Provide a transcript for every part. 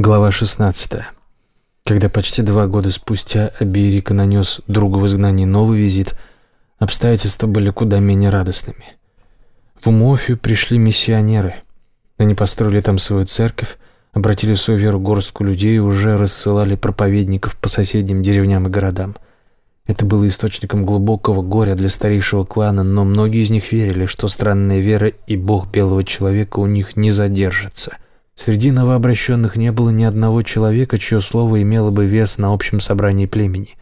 Глава 16. Когда почти два года спустя Аберика нанес другу в изгнании новый визит, обстоятельства были куда менее радостными. В Умофию пришли миссионеры. Они построили там свою церковь, обратили в свою веру горстку людей и уже рассылали проповедников по соседним деревням и городам. Это было источником глубокого горя для старейшего клана, но многие из них верили, что странная вера и бог белого человека у них не задержатся – Среди новообращенных не было ни одного человека, чье слово имело бы вес на общем собрании племени.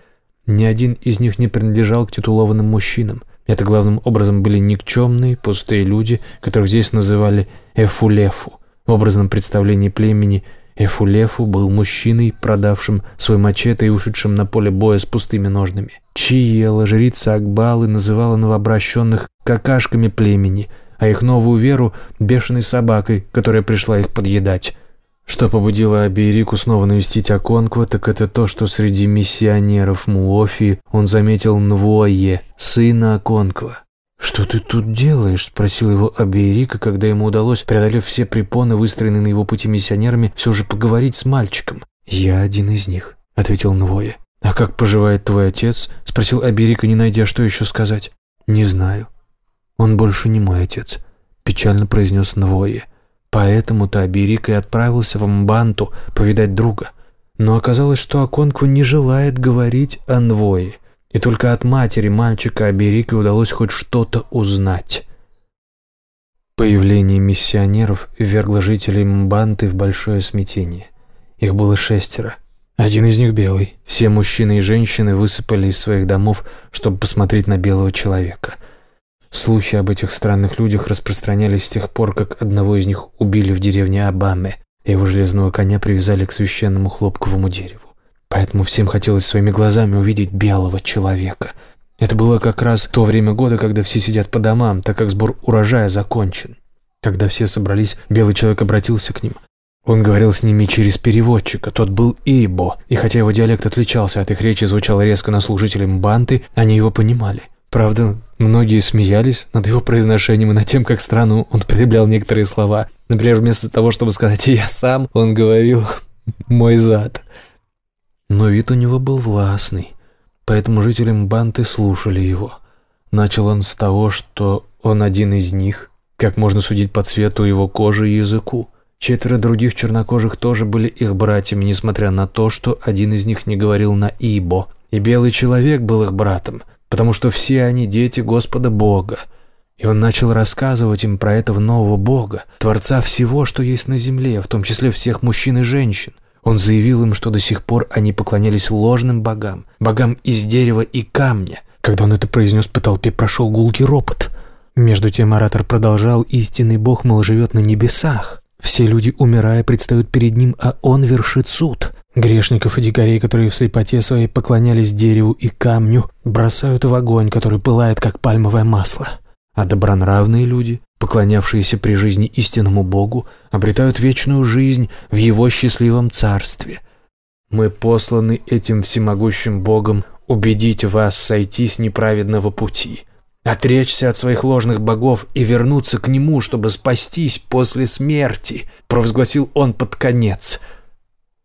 Ни один из них не принадлежал к титулованным мужчинам. Это главным образом были никчемные, пустые люди, которых здесь называли Эфулефу. В образном представлении племени Эфулефу был мужчиной, продавшим свой мачете и ушедшим на поле боя с пустыми ножными. Чиела, жрица Акбалы, называла новообращенных какашками племени – а их новую веру – бешеной собакой, которая пришла их подъедать. Что побудило Абирику снова навестить Аконква, так это то, что среди миссионеров Муофи он заметил Нвое, сына Аконква. «Что ты тут делаешь?» – спросил его Абиерика, когда ему удалось, преодолев все препоны, выстроенные на его пути миссионерами, все же поговорить с мальчиком. «Я один из них», – ответил Нвое. «А как поживает твой отец?» – спросил Абиерика, не найдя, что еще сказать. «Не знаю. «Он больше не мой отец», — печально произнес Нвое. Поэтому-то Абирик и отправился в Мбанту повидать друга. Но оказалось, что Аконква не желает говорить о Нвое, и только от матери мальчика Абирика удалось хоть что-то узнать. Появление миссионеров ввергло жителей Мбанты в большое смятение. Их было шестеро. Один из них белый. Все мужчины и женщины высыпали из своих домов, чтобы посмотреть на белого человека — Слухи об этих странных людях распространялись с тех пор, как одного из них убили в деревне Абаме, и его железного коня привязали к священному хлопковому дереву. Поэтому всем хотелось своими глазами увидеть белого человека. Это было как раз то время года, когда все сидят по домам, так как сбор урожая закончен. Когда все собрались, белый человек обратился к ним. Он говорил с ними через переводчика, тот был Ибо, и хотя его диалект отличался от их речи, звучал резко на служителей Мбанты, они его понимали – Правда, многие смеялись над его произношением и над тем, как странно он потреблял некоторые слова. Например, вместо того, чтобы сказать «я сам», он говорил «мой зад». Но вид у него был властный, поэтому жителям Банты слушали его. Начал он с того, что он один из них, как можно судить по цвету его кожи и языку. Четверо других чернокожих тоже были их братьями, несмотря на то, что один из них не говорил на «ибо», и белый человек был их братом – потому что все они дети Господа Бога. И он начал рассказывать им про этого нового Бога, Творца всего, что есть на земле, в том числе всех мужчин и женщин. Он заявил им, что до сих пор они поклонялись ложным богам, богам из дерева и камня. Когда он это произнес, по толпе прошел гулкий ропот. Между тем оратор продолжал, истинный Бог, мол, живет на небесах. Все люди, умирая, предстают перед ним, а он вершит суд. Грешников и дикарей, которые в слепоте своей поклонялись дереву и камню, бросают в огонь, который пылает, как пальмовое масло. А добронравные люди, поклонявшиеся при жизни истинному Богу, обретают вечную жизнь в Его счастливом царстве. Мы посланы этим всемогущим Богом убедить вас сойти с неправедного пути, отречься от своих ложных богов и вернуться к Нему, чтобы спастись после смерти», — провозгласил он под конец —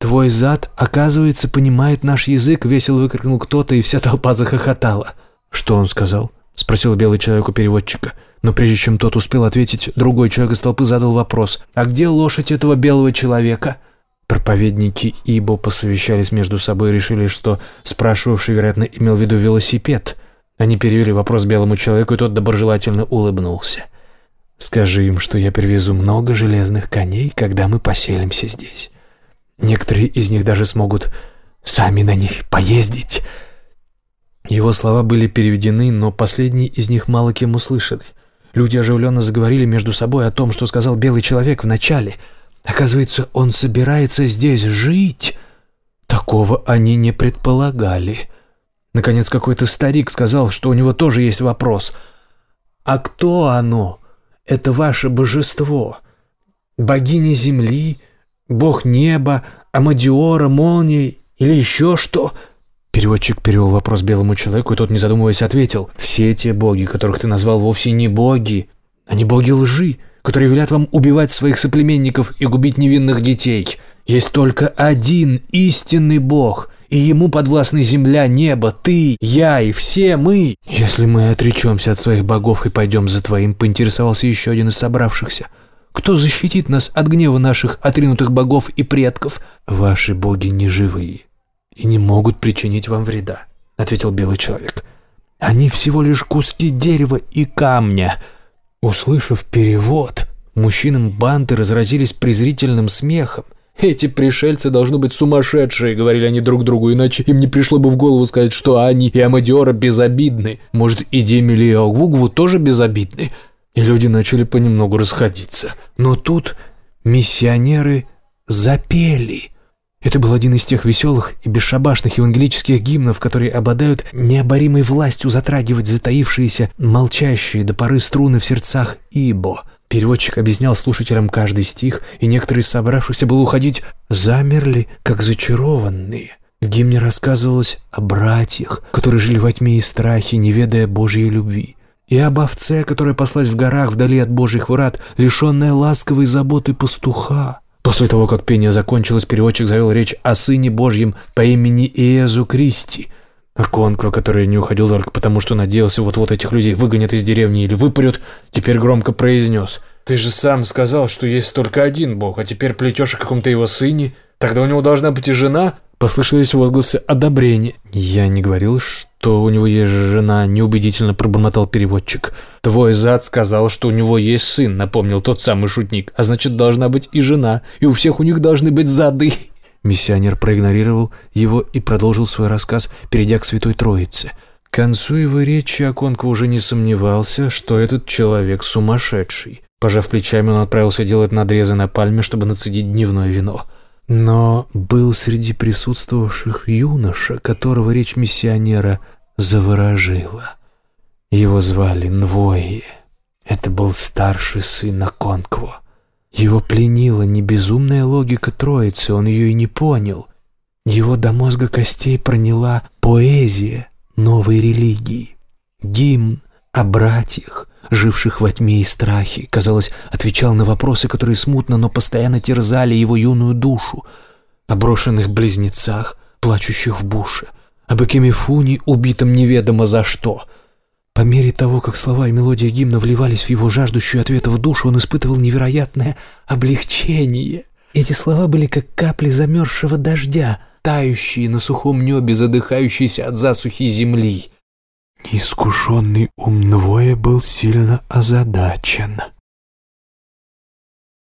«Твой зад, оказывается, понимает наш язык», — весело выкрикнул кто-то, и вся толпа захохотала. «Что он сказал?» — спросил белый человек у переводчика. Но прежде чем тот успел ответить, другой человек из толпы задал вопрос. «А где лошадь этого белого человека?» Проповедники Ибо посовещались между собой и решили, что спрашивавший, вероятно, имел в виду велосипед. Они перевели вопрос белому человеку, и тот доброжелательно улыбнулся. «Скажи им, что я привезу много железных коней, когда мы поселимся здесь». Некоторые из них даже смогут сами на них поездить. Его слова были переведены, но последние из них мало кем услышаны. Люди оживленно заговорили между собой о том, что сказал белый человек в начале. Оказывается, он собирается здесь жить. Такого они не предполагали. Наконец какой-то старик сказал, что у него тоже есть вопрос. «А кто оно? Это ваше божество? Богиня земли?» Бог неба, Амадиора, молнии или еще что?» Переводчик перевел вопрос белому человеку, и тот, не задумываясь, ответил. «Все те боги, которых ты назвал, вовсе не боги. Они боги лжи, которые велят вам убивать своих соплеменников и губить невинных детей. Есть только один истинный Бог, и ему подвластны земля, небо, ты, я и все мы. Если мы отречемся от своих богов и пойдем за твоим, поинтересовался еще один из собравшихся. Кто защитит нас от гнева наших отринутых богов и предков? Ваши боги не живые и не могут причинить вам вреда, ответил белый человек. Они всего лишь куски дерева и камня. Услышав перевод, мужчинам банды разразились презрительным смехом. «Эти пришельцы должны быть сумасшедшие», — говорили они друг другу, иначе им не пришло бы в голову сказать, что они и Амадиора безобидны. Может, и Демили и тоже безобидны? И люди начали понемногу расходиться. Но тут миссионеры запели. Это был один из тех веселых и бесшабашных евангелических гимнов, которые обладают необоримой властью затрагивать затаившиеся, молчащие до поры струны в сердцах Ибо. Переводчик объяснял слушателям каждый стих, и некоторые собравшихся было уходить замерли, как зачарованные. В гимне рассказывалось о братьях, которые жили во тьме и страхе, не ведая Божьей любви, и об овце, которая паслась в горах вдали от Божьих врат, лишенная ласковой заботы пастуха. После того, как пение закончилось, переводчик завел речь о Сыне Божьем по имени Иезу Кристи. А Конква, который не уходил только потому, что надеялся вот-вот этих людей выгонят из деревни или выпарют, теперь громко произнес. «Ты же сам сказал, что есть только один Бог, а теперь плетешь о каком-то его сыне. Тогда у него должна быть и жена, Послышались возгласы одобрения. «Я не говорил, что у него есть жена», — неубедительно пробормотал переводчик. «Твой зад сказал, что у него есть сын», — напомнил тот самый шутник. «А значит, должна быть и жена, и у всех у них должны быть зады». Миссионер проигнорировал его и продолжил свой рассказ, перейдя к Святой Троице. К концу его речи Аконко уже не сомневался, что этот человек сумасшедший. Пожав плечами, он отправился делать надрезы на пальме, чтобы нацедить дневное вино. Но был среди присутствовавших юноша, которого речь миссионера заворожила. Его звали Нвои. Это был старший сын Аконкво. Его пленила не безумная логика Троицы, он ее и не понял. Его до мозга костей проняла поэзия новой религии. Гимн о братьях, живших во тьме и страхе, казалось, отвечал на вопросы, которые смутно, но постоянно терзали его юную душу, о брошенных близнецах, плачущих в буше, об Экемифуне, убитом неведомо за что. По мере того, как слова и мелодия гимна вливались в его жаждущую ответа в душу, он испытывал невероятное облегчение. Эти слова были как капли замерзшего дождя, тающие на сухом небе, задыхающиеся от засухи земли. Неискушенный ум Двоя был сильно озадачен.